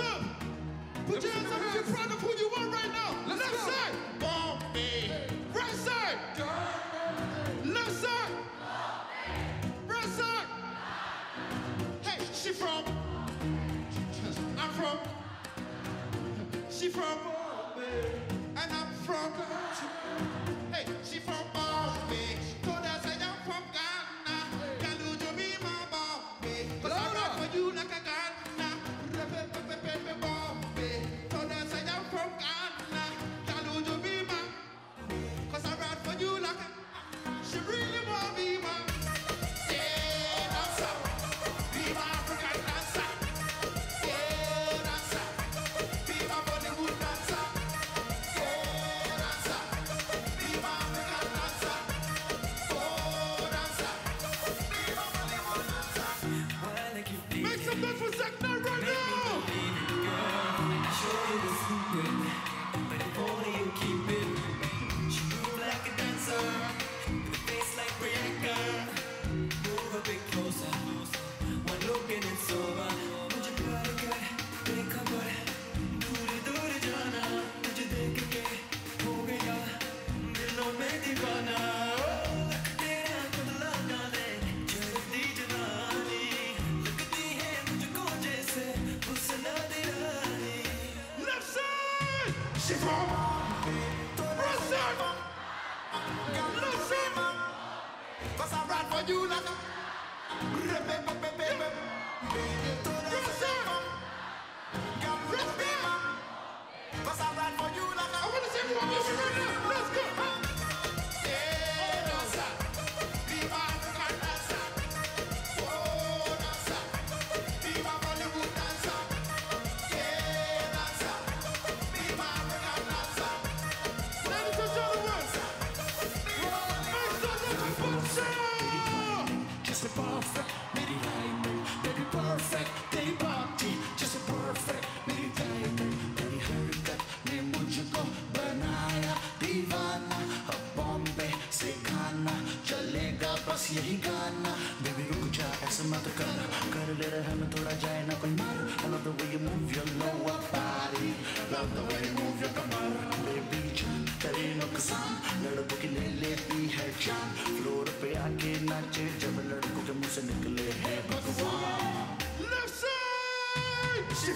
up. Put your hands up if you're proud of who you are right now. Let's Left go. side. Bombay. Right side. Left side. Bombay. Right side. Hey, she from. I'm from. She from. And She from side. Cause I for you like a Right side. कर ले रहे मैं थोड़ा जाए ना कोई मार, I love the way you move your lower body, love the way you move your Qamar, baby जान तेरी नुकसान, लड़कों की ले लेती है जान, फ्लोर पे आके नाचे जब लड़कों के मुँह से निकले हैं भगवान side. She